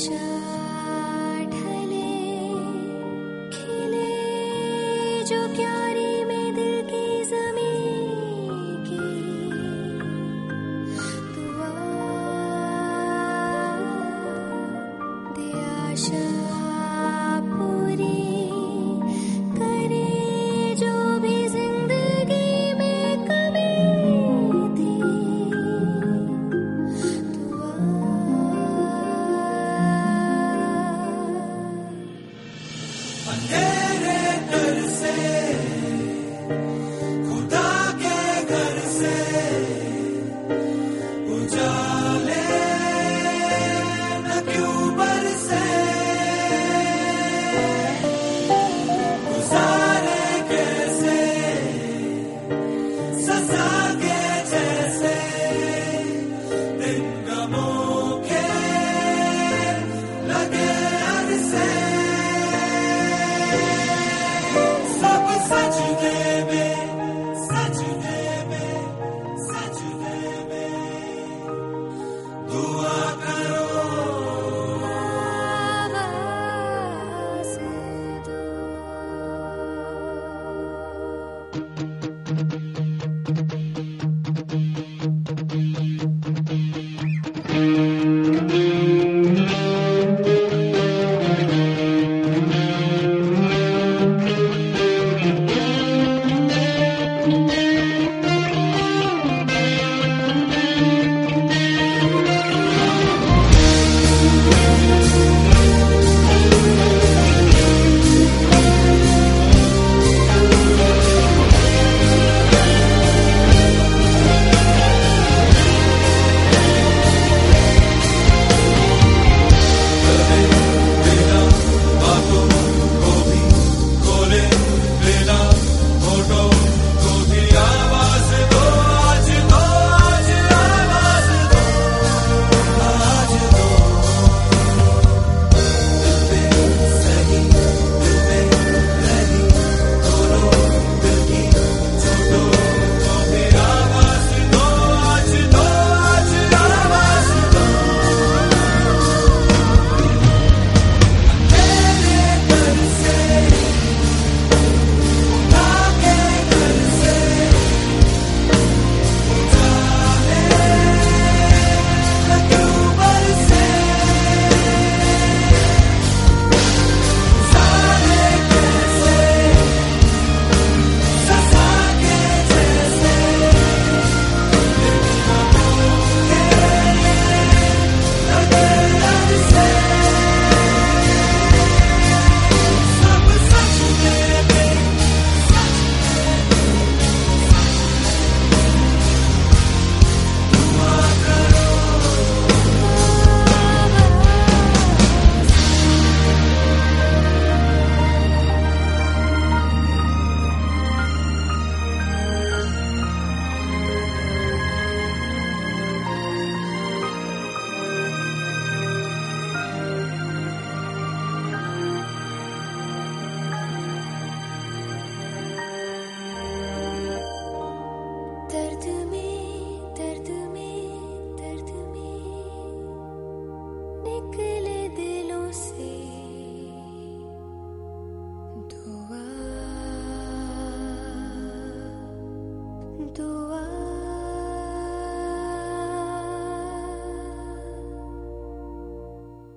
Treasure. mensaje.